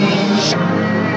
悲伤